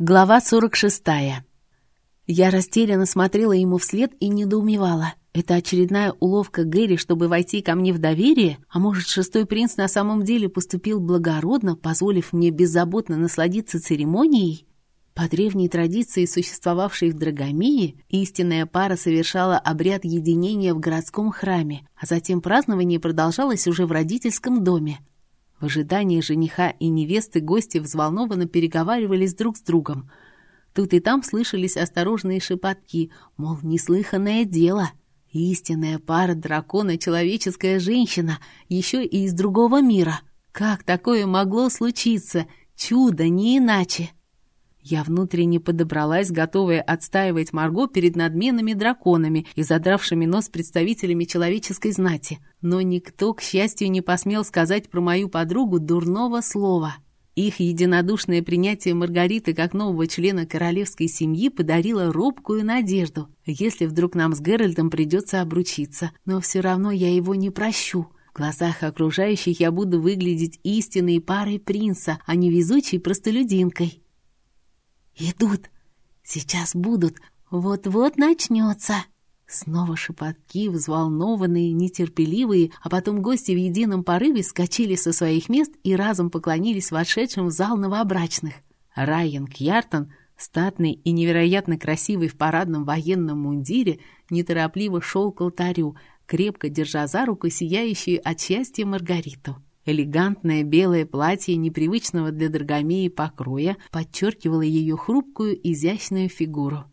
Глава 46. Я растерянно смотрела ему вслед и недоумевала. Это очередная уловка Гэри, чтобы войти ко мне в доверие? А может, шестой принц на самом деле поступил благородно, позволив мне беззаботно насладиться церемонией? По древней традиции, существовавшей в Драгомии, истинная пара совершала обряд единения в городском храме, а затем празднование продолжалось уже в родительском доме. В ожидании жениха и невесты гости взволнованно переговаривались друг с другом. Тут и там слышались осторожные шепотки, мол, неслыханное дело. Истинная пара дракона — человеческая женщина, еще и из другого мира. Как такое могло случиться? Чудо, не иначе. Я внутренне подобралась, готовая отстаивать Марго перед надменными драконами и задравшими нос представителями человеческой знати. Но никто, к счастью, не посмел сказать про мою подругу дурного слова. Их единодушное принятие Маргариты как нового члена королевской семьи подарило робкую надежду, если вдруг нам с Геральтом придется обручиться. Но все равно я его не прощу. В глазах окружающих я буду выглядеть истинной парой принца, а не везучей простолюдинкой. «Идут! Сейчас будут! Вот-вот начнется!» Снова шепотки, взволнованные, нетерпеливые, а потом гости в едином порыве скочили со своих мест и разом поклонились вошедшим в зал новобрачных. Райан Кьяртон, статный и невероятно красивый в парадном военном мундире, неторопливо шел к алтарю, крепко держа за руку сияющую от счастья Маргариту. Элегантное белое платье непривычного для Драгомеи покроя подчеркивало ее хрупкую, изящную фигуру.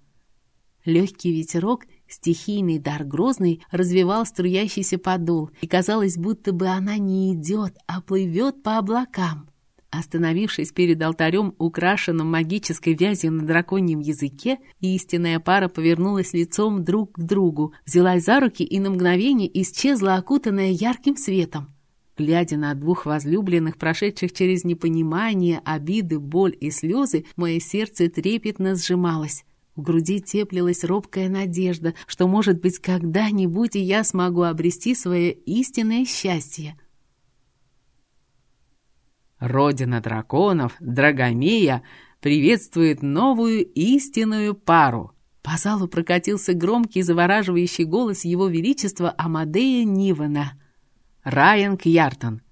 Легкий ветерок, стихийный дар грозный, развивал струящийся подол, и казалось, будто бы она не идет, а плывет по облакам. Остановившись перед алтарем, украшенным магической вязью на драконьем языке, истинная пара повернулась лицом друг к другу, взялась за руки и на мгновение исчезла, окутанная ярким светом. Глядя на двух возлюбленных, прошедших через непонимание, обиды, боль и слезы, мое сердце трепетно сжималось. В груди теплилась робкая надежда, что, может быть, когда-нибудь и я смогу обрести свое истинное счастье. Родина драконов, Драгомея, приветствует новую истинную пару. По залу прокатился громкий завораживающий голос Его Величества Амадея Нивана — Райан Кьяртон,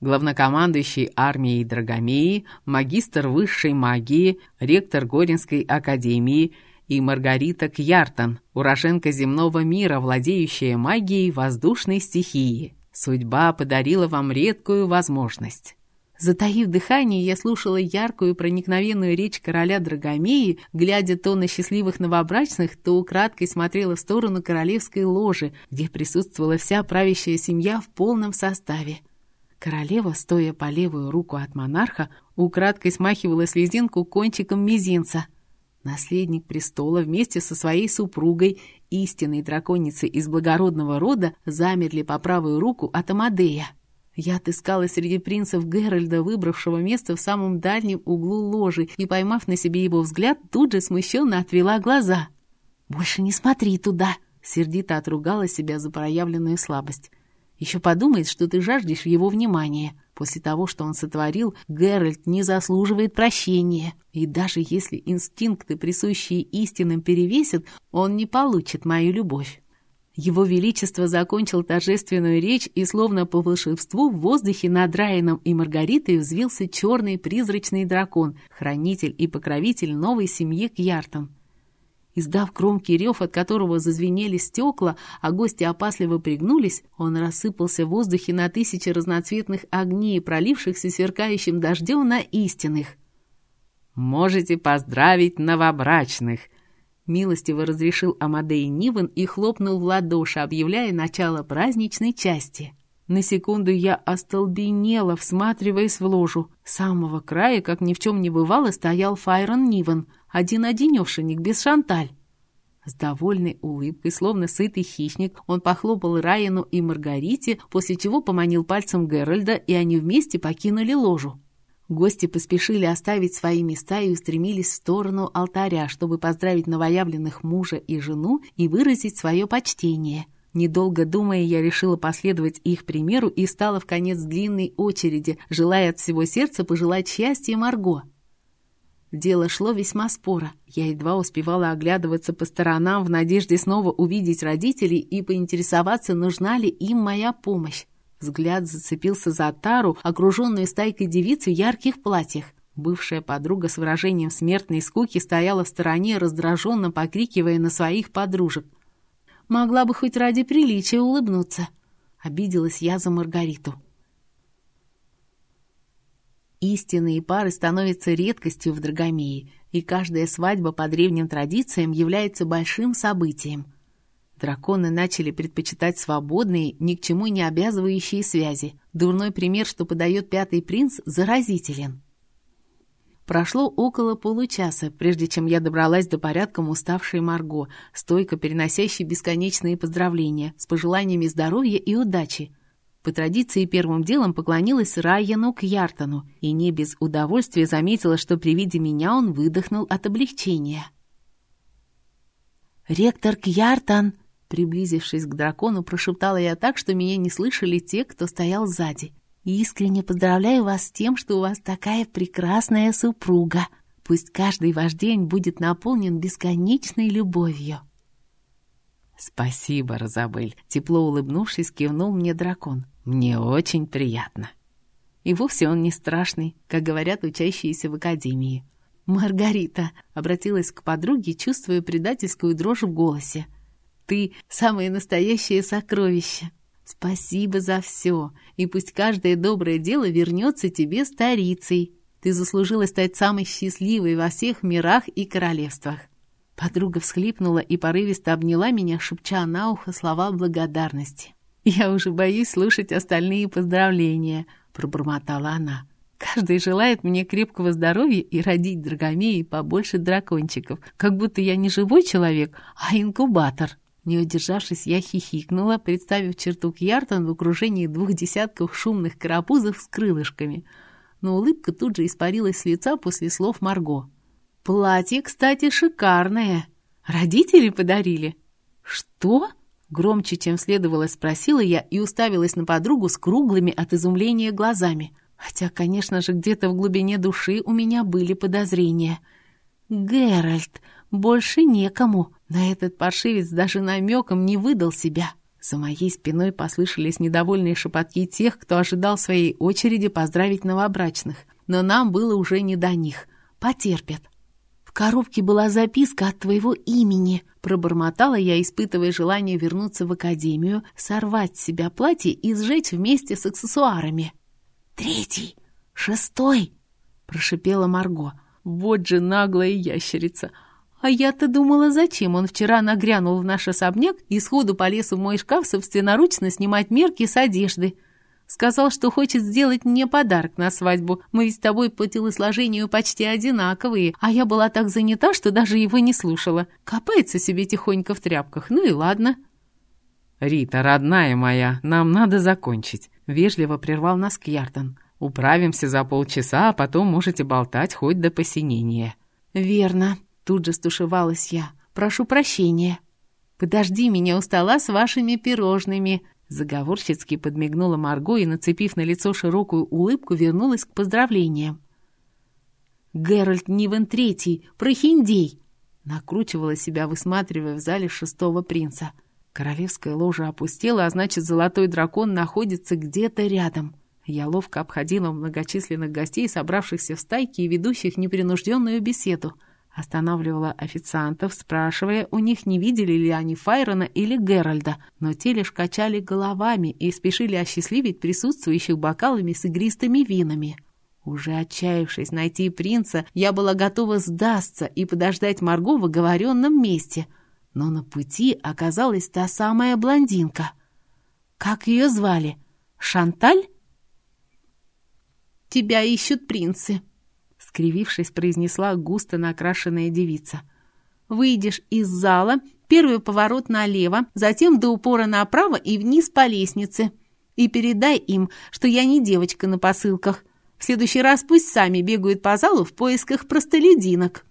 главнокомандующий армией Драгомеи, магистр высшей магии, ректор Горинской академии и Маргарита Кьяртон, уроженка земного мира, владеющая магией воздушной стихии. Судьба подарила вам редкую возможность. Затаив дыхание, я слушала яркую проникновенную речь короля Драгомеи, глядя то на счастливых новобрачных, то украдкой смотрела в сторону королевской ложи, где присутствовала вся правящая семья в полном составе. Королева, стоя по левую руку от монарха, украдкой смахивала слезинку кончиком мизинца. Наследник престола вместе со своей супругой, истинной драконицей из благородного рода, замерли по правую руку от Амадея. Я отыскала среди принцев Геральда, выбравшего место в самом дальнем углу ложи, и, поймав на себе его взгляд, тут же смущенно отвела глаза. «Больше не смотри туда!» — сердито отругала себя за проявленную слабость. «Еще подумает, что ты жаждешь его внимания. После того, что он сотворил, Геральт не заслуживает прощения. И даже если инстинкты, присущие истинным, перевесят, он не получит мою любовь». Его Величество закончил торжественную речь, и словно по волшебству в воздухе над Райаном и Маргаритой взвился черный призрачный дракон, хранитель и покровитель новой семьи Кьяртон. Издав громкий рев, от которого зазвенели стекла, а гости опасливо пригнулись, он рассыпался в воздухе на тысячи разноцветных огней, пролившихся сверкающим дождем на истинных. «Можете поздравить новобрачных!» Милостиво разрешил Амадей Ниван и хлопнул в ладоши, объявляя начало праздничной части. На секунду я остолбенела, всматриваясь в ложу. С самого края, как ни в чем не бывало, стоял Файрон Ниван, один-одинешенек, без шанталь. С довольной улыбкой, словно сытый хищник, он похлопал Райану и Маргарите, после чего поманил пальцем Геральда, и они вместе покинули ложу. Гости поспешили оставить свои места и устремились в сторону алтаря, чтобы поздравить новоявленных мужа и жену и выразить свое почтение. Недолго думая, я решила последовать их примеру и стала в конец длинной очереди, желая от всего сердца пожелать счастья Марго. Дело шло весьма споро. Я едва успевала оглядываться по сторонам в надежде снова увидеть родителей и поинтересоваться, нужна ли им моя помощь. Взгляд зацепился за Тару, окруженную стайкой девиц в ярких платьях. Бывшая подруга с выражением смертной скуки стояла в стороне, раздраженно покрикивая на своих подружек. Могла бы хоть ради приличия улыбнуться. Обиделась я за Маргариту. Истинные пары становятся редкостью в Драгомее, и каждая свадьба по древним традициям является большим событием. Драконы начали предпочитать свободные, ни к чему не обязывающие связи. Дурной пример, что подает пятый принц, заразителен. Прошло около получаса, прежде чем я добралась до порядком уставшей Марго, стойко переносящей бесконечные поздравления, с пожеланиями здоровья и удачи. По традиции первым делом поклонилась Райану Кьяртону и не без удовольствия заметила, что при виде меня он выдохнул от облегчения. «Ректор Кьяртон!» Приблизившись к дракону, прошептала я так, что меня не слышали те, кто стоял сзади. «Искренне поздравляю вас с тем, что у вас такая прекрасная супруга. Пусть каждый ваш день будет наполнен бесконечной любовью». «Спасибо, Розабель», — тепло улыбнувшись, кивнул мне дракон. «Мне очень приятно». И вовсе он не страшный, как говорят учащиеся в академии. «Маргарита», — обратилась к подруге, чувствуя предательскую дрожь в голосе. «Ты — самое настоящее сокровище. Спасибо за все, и пусть каждое доброе дело вернется тебе старицей. Ты заслужила стать самой счастливой во всех мирах и королевствах. Подруга всхлипнула и порывисто обняла меня, шепча на ухо слова благодарности. «Я уже боюсь слушать остальные поздравления», — пробормотала она. «Каждый желает мне крепкого здоровья и родить драгомеи побольше дракончиков, как будто я не живой человек, а инкубатор». Не удержавшись, я хихикнула, представив черту Кьяртон в окружении двух десятков шумных карапузов с крылышками. Но улыбка тут же испарилась с лица после слов Марго. Платье, кстати, шикарное. Родители подарили. Что? Громче, чем следовало, спросила я и уставилась на подругу с круглыми от изумления глазами. Хотя, конечно же, где-то в глубине души у меня были подозрения. Геральт, больше некому. На этот паршивец даже намеком не выдал себя. За моей спиной послышались недовольные шепотки тех, кто ожидал своей очереди поздравить новобрачных. Но нам было уже не до них. Потерпят. «В коробке была записка от твоего имени», — пробормотала я, испытывая желание вернуться в академию, сорвать с себя платье и сжечь вместе с аксессуарами. «Третий! Шестой!» — прошипела Марго. «Вот же наглая ящерица! А я-то думала, зачем он вчера нагрянул в наш особняк и сходу полез в мой шкаф собственноручно снимать мерки с одежды». Сказал, что хочет сделать мне подарок на свадьбу. Мы ведь с тобой по телосложению почти одинаковые, а я была так занята, что даже его не слушала. Копается себе тихонько в тряпках, ну и ладно». «Рита, родная моя, нам надо закончить», — вежливо прервал нас Кьяртон. «Управимся за полчаса, а потом можете болтать хоть до посинения». «Верно», — тут же стушевалась я. «Прошу прощения». «Подожди меня у стола с вашими пирожными», Заговорщицки подмигнула Марго и, нацепив на лицо широкую улыбку, вернулась к поздравлениям. «Геральт Нивен Третий! Прохиндей!» Накручивала себя, высматривая в зале шестого принца. Королевская ложа опустела, а значит, золотой дракон находится где-то рядом. Я ловко обходила многочисленных гостей, собравшихся в стайке и ведущих непринужденную беседу — Останавливала официантов, спрашивая у них, не видели ли они Файрона или Геральда, но те лишь качали головами и спешили осчастливить присутствующих бокалами с игристыми винами. Уже отчаявшись найти принца, я была готова сдастся и подождать Марго в оговоренном месте. Но на пути оказалась та самая блондинка. Как ее звали? Шанталь? «Тебя ищут принцы», скривившись, произнесла густо накрашенная девица. «Выйдешь из зала, первый поворот налево, затем до упора направо и вниз по лестнице. И передай им, что я не девочка на посылках. В следующий раз пусть сами бегают по залу в поисках простолюдинок».